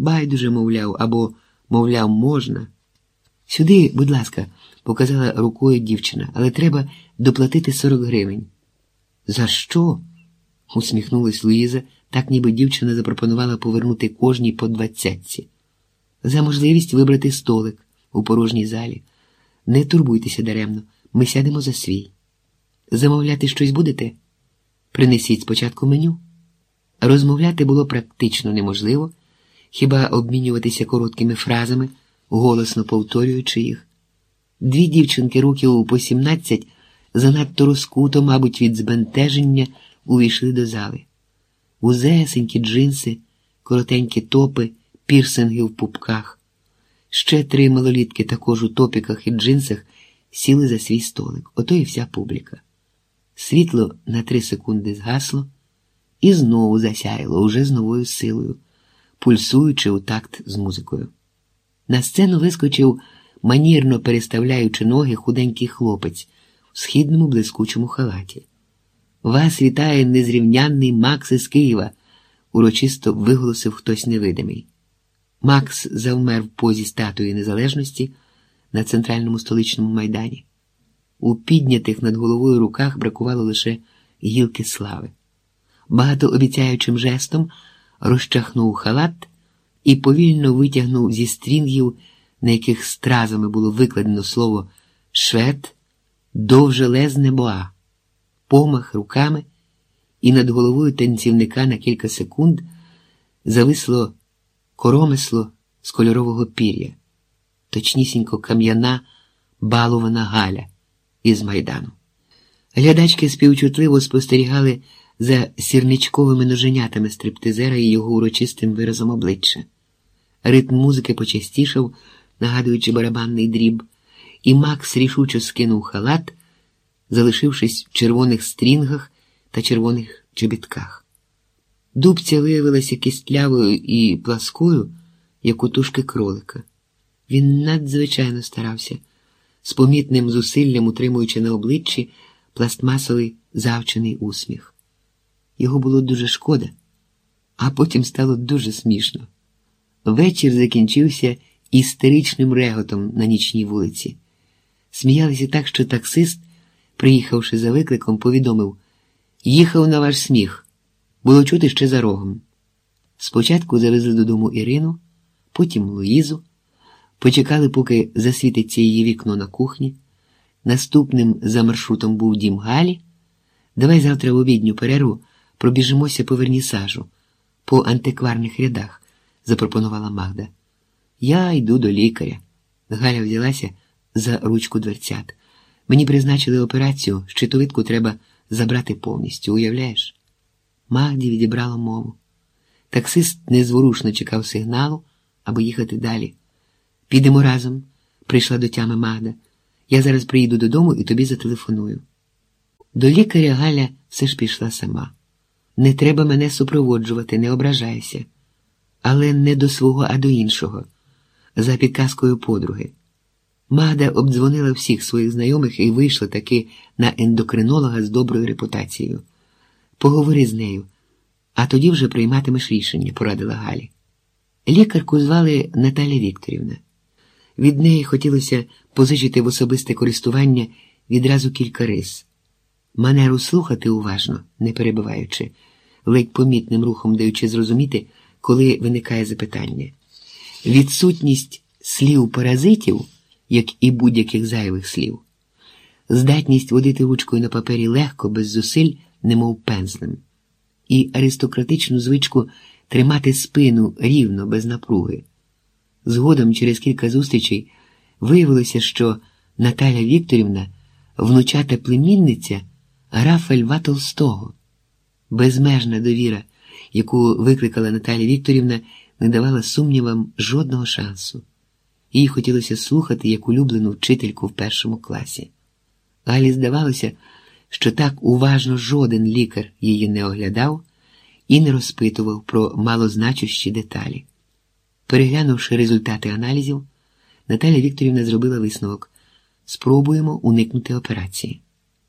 Байдуже, мовляв, або, мовляв, можна. Сюди, будь ласка, показала рукою дівчина, але треба доплатити 40 гривень. За що? усміхнулась Луїза, так ніби дівчина запропонувала повернути кожній по двадцятці. За можливість вибрати столик у порожній залі. Не турбуйтеся даремно, ми сядемо за свій. Замовляти щось будете? Принесіть спочатку меню. Розмовляти було практично неможливо, хіба обмінюватися короткими фразами, голосно повторюючи їх. Дві дівчинки років по сімнадцять занадто розкуто, мабуть, від збентеження увійшли до зали. Узесенькі джинси, коротенькі топи, пірсинги в пупках. Ще три малолітки також у топіках і джинсах сіли за свій столик. Ото і вся публіка. Світло на три секунди згасло і знову засяяло уже з новою силою, пульсуючи у такт з музикою. На сцену вискочив, манірно переставляючи ноги, худенький хлопець у східному блискучому халаті. Вас вітає незрівнянний Макс із Києва, урочисто виголосив хтось невидимий. Макс завмер в позі статуї незалежності на центральному столичному майдані. У піднятих над головою руках бракувало лише гілки слави. Багатообіцяючим жестом розчахнув халат і повільно витягнув зі стрінгів, на яких стразами було викладено слово швед, довжелезне боа, помах руками, і над головою танцівника на кілька секунд зависло коромисло з кольорового пір'я, точнісінько кам'яна балована Галя із майдану. Глядачки співчутливо спостерігали за сірничковими ноженятами стриптизера і його урочистим виразом обличчя. Ритм музики почастішав, нагадуючи барабанний дріб, і Макс рішуче скинув халат, залишившись в червоних стрінгах та червоних чобітках. Дубця виявилася кістлявою і пласкою, як у тушки кролика. Він надзвичайно старався, з помітним зусиллям утримуючи на обличчі пластмасовий завчений усміх. Його було дуже шкода, а потім стало дуже смішно. Вечір закінчився істеричним реготом на нічній вулиці. Сміялися так, що таксист, приїхавши за викликом, повідомив: Їхав на ваш сміх. Було чути ще за рогом. Спочатку завезли додому Ірину, потім Луїзу, почекали, поки засвітиться її вікно на кухні. Наступним за маршрутом був дім Галі. Давай завтра в обідню перерву пробіжимося по вернісажу, по антикварних рядах, запропонувала Магда. Я йду до лікаря. Галя взялася за ручку дверцят. Мені призначили операцію, щитовидку треба забрати повністю, уявляєш? Магді відібрала мову. Таксист незворушно чекав сигналу, аби їхати далі. Підемо разом, прийшла до тями Магда. Я зараз приїду додому і тобі зателефоную. До лікаря Галя все ж пішла сама. Не треба мене супроводжувати, не ображайся, але не до свого, а до іншого, за підказкою подруги. Магда обдзвонила всіх своїх знайомих і вийшла таки на ендокринолога з доброю репутацією. Поговори з нею, а тоді вже прийматимеш рішення, порадила Галі. Лікарку звали Наталя Вікторівна. Від неї хотілося позичити в особисте користування відразу кілька рис. Манеру слухати уважно, не перебиваючи, ледь помітним рухом даючи зрозуміти, коли виникає запитання. Відсутність слів паразитів, як і будь-яких зайвих слів, здатність водити ручкою на папері легко, без зусиль, немов пензлем, і аристократичну звичку тримати спину рівно, без напруги. Згодом, через кілька зустрічей, виявилося, що Наталя Вікторівна, внучата племінниця графа Льва Толстого. Безмежна довіра, яку викликала Наталя Вікторівна, не давала сумнівам жодного шансу. Їй хотілося слухати як улюблену вчительку в першому класі. Галі здавалося, що так уважно жоден лікар її не оглядав і не розпитував про малозначущі деталі. Переглянувши результати аналізів, Наталя Вікторівна зробила висновок: спробуємо уникнути операції.